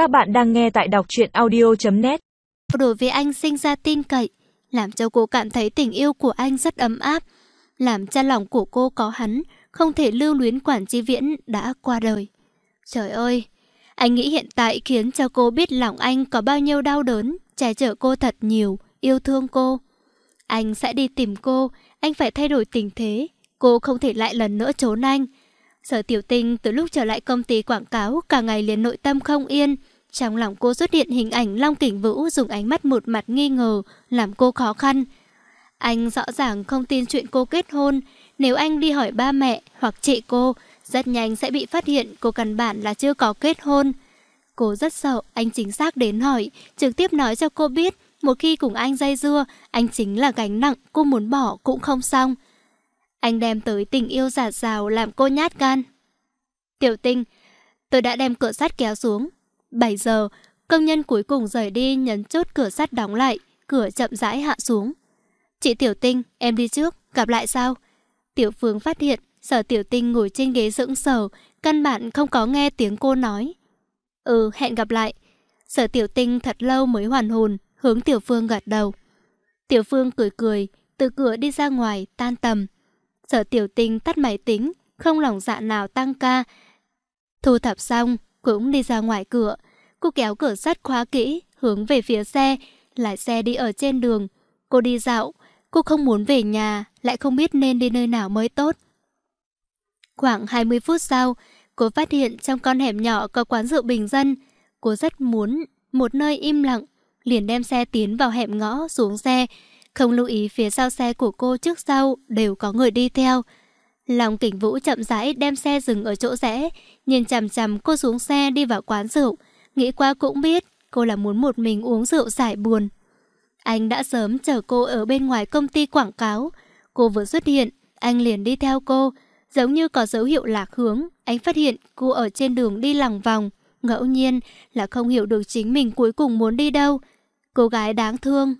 Các bạn đang nghe tại đọc truyện audio.net Đối với anh sinh ra tin cậy, làm cho cô cảm thấy tình yêu của anh rất ấm áp, làm cho lòng của cô có hắn, không thể lưu luyến quản chi viễn đã qua đời. Trời ơi, anh nghĩ hiện tại khiến cho cô biết lòng anh có bao nhiêu đau đớn, che chở cô thật nhiều, yêu thương cô. Anh sẽ đi tìm cô, anh phải thay đổi tình thế, cô không thể lại lần nữa trốn anh. Sở tiểu tinh từ lúc trở lại công ty quảng cáo cả ngày liền nội tâm không yên. Trong lòng cô xuất hiện hình ảnh Long Kỳnh Vũ dùng ánh mắt một mặt nghi ngờ, làm cô khó khăn. Anh rõ ràng không tin chuyện cô kết hôn. Nếu anh đi hỏi ba mẹ hoặc chị cô, rất nhanh sẽ bị phát hiện cô căn bản là chưa có kết hôn. Cô rất sợ anh chính xác đến hỏi, trực tiếp nói cho cô biết một khi cùng anh dây dưa, anh chính là gánh nặng cô muốn bỏ cũng không xong. Anh đem tới tình yêu giả rào làm cô nhát gan. Tiểu tinh, tôi đã đem cửa sắt kéo xuống. 7 giờ, công nhân cuối cùng rời đi nhấn chốt cửa sắt đóng lại, cửa chậm rãi hạ xuống. Chị Tiểu Tinh, em đi trước, gặp lại sao? Tiểu Phương phát hiện, sở Tiểu Tinh ngồi trên ghế dưỡng sờ, căn bản không có nghe tiếng cô nói. Ừ, hẹn gặp lại. Sở Tiểu Tinh thật lâu mới hoàn hồn, hướng Tiểu Phương gật đầu. Tiểu Phương cười cười, từ cửa đi ra ngoài, tan tầm. Sở tiểu tinh tắt máy tính, không lòng dạ nào tăng ca. Thu thập xong, cũng đi ra ngoài cửa. Cô kéo cửa sắt khóa kỹ, hướng về phía xe, lại xe đi ở trên đường. Cô đi dạo, cô không muốn về nhà, lại không biết nên đi nơi nào mới tốt. Khoảng 20 phút sau, cô phát hiện trong con hẻm nhỏ có quán rượu bình dân. Cô rất muốn một nơi im lặng, liền đem xe tiến vào hẻm ngõ xuống xe, không lưu ý phía sau xe của cô trước sau đều có người đi theo. Lòng kỉnh vũ chậm rãi đem xe dừng ở chỗ rẽ, nhìn chằm chằm cô xuống xe đi vào quán rượu. Nghĩ qua cũng biết cô là muốn một mình uống rượu giải buồn. Anh đã sớm chờ cô ở bên ngoài công ty quảng cáo. Cô vừa xuất hiện, anh liền đi theo cô. Giống như có dấu hiệu lạc hướng, anh phát hiện cô ở trên đường đi lòng vòng. Ngẫu nhiên là không hiểu được chính mình cuối cùng muốn đi đâu. Cô gái đáng thương,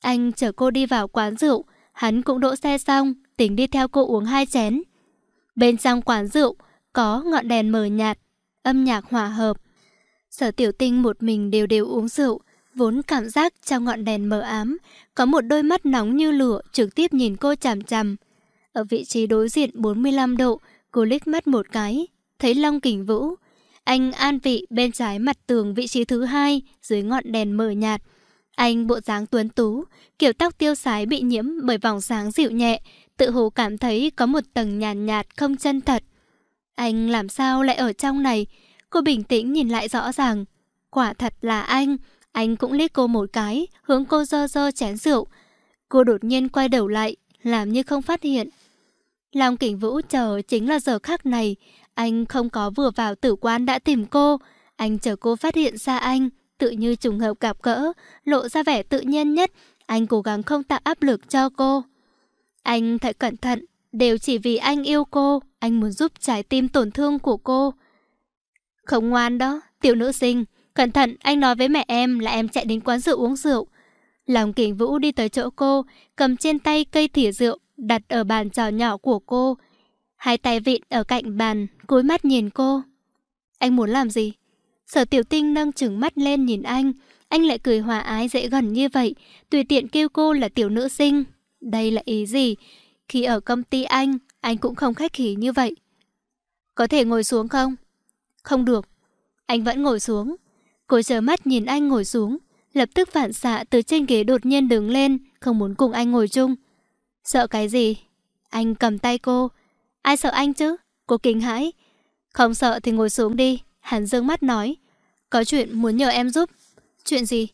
anh chở cô đi vào quán rượu, hắn cũng đỗ xe xong, tính đi theo cô uống hai chén. Bên trong quán rượu có ngọn đèn mờ nhạt, âm nhạc hòa hợp. Sở tiểu tinh một mình đều đều uống rượu, vốn cảm giác trong ngọn đèn mờ ám, có một đôi mắt nóng như lửa trực tiếp nhìn cô chằm chằm. Ở vị trí đối diện 45 độ, cô liếc mắt một cái, thấy Long Kình Vũ. Anh an vị bên trái mặt tường vị trí thứ hai, dưới ngọn đèn mờ nhạt, anh bộ dáng tuấn tú, kiểu tóc tiêu sái bị nhiễm bởi vòng sáng dịu nhẹ, tự hồ cảm thấy có một tầng nhàn nhạt, nhạt không chân thật. Anh làm sao lại ở trong này? Cô bình tĩnh nhìn lại rõ ràng. Quả thật là anh. Anh cũng liếc cô một cái, hướng cô dơ dơ chén rượu. Cô đột nhiên quay đầu lại, làm như không phát hiện. Long kỉnh vũ chờ chính là giờ khắc này. Anh không có vừa vào tử quan đã tìm cô. Anh chờ cô phát hiện ra anh tự như trùng hợp gặp gỡ, lộ ra vẻ tự nhiên nhất, anh cố gắng không tạo áp lực cho cô. Anh thật cẩn thận, đều chỉ vì anh yêu cô, anh muốn giúp trái tim tổn thương của cô. Không ngoan đó, tiểu nữ sinh, cẩn thận, anh nói với mẹ em là em chạy đến quán rượu uống rượu. Lòng kình vũ đi tới chỗ cô, cầm trên tay cây thỉa rượu, đặt ở bàn trò nhỏ của cô. Hai tay vịn ở cạnh bàn, cúi mắt nhìn cô. Anh muốn làm gì? Sở tiểu tinh nâng trừng mắt lên nhìn anh, anh lại cười hòa ái dễ gần như vậy, tùy tiện kêu cô là tiểu nữ sinh. Đây là ý gì? Khi ở công ty anh, anh cũng không khách khí như vậy. Có thể ngồi xuống không? Không được. Anh vẫn ngồi xuống. Cô chờ mắt nhìn anh ngồi xuống, lập tức phản xạ từ trên ghế đột nhiên đứng lên, không muốn cùng anh ngồi chung. Sợ cái gì? Anh cầm tay cô. Ai sợ anh chứ? Cô kinh hãi. Không sợ thì ngồi xuống đi. Hắn dương mắt nói. Có chuyện muốn nhờ em giúp. Chuyện gì?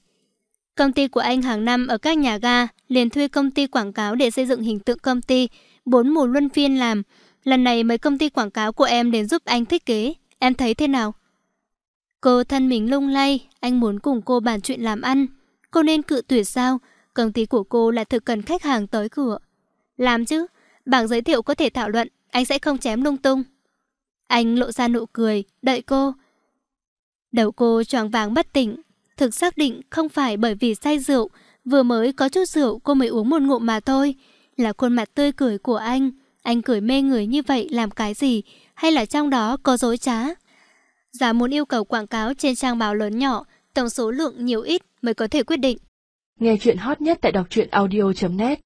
Công ty của anh hàng năm ở các nhà ga liền thuê công ty quảng cáo để xây dựng hình tượng công ty. Bốn mùa luân phiên làm. Lần này mấy công ty quảng cáo của em đến giúp anh thiết kế. Em thấy thế nào? Cô thân mình lung lay. Anh muốn cùng cô bàn chuyện làm ăn. Cô nên cự tuyệt sao? Công ty của cô là thực cần khách hàng tới cửa. Làm chứ. Bảng giới thiệu có thể thảo luận. Anh sẽ không chém lung tung. Anh lộ ra nụ cười, đợi cô. Đầu cô choáng váng bất tỉnh, thực xác định không phải bởi vì say rượu, vừa mới có chút rượu cô mới uống một ngụm mà thôi. Là khuôn mặt tươi cười của anh, anh cười mê người như vậy làm cái gì, hay là trong đó có dối trá? Giá muốn yêu cầu quảng cáo trên trang báo lớn nhỏ, tổng số lượng nhiều ít mới có thể quyết định. Nghe chuyện hot nhất tại đọc truyện audio.net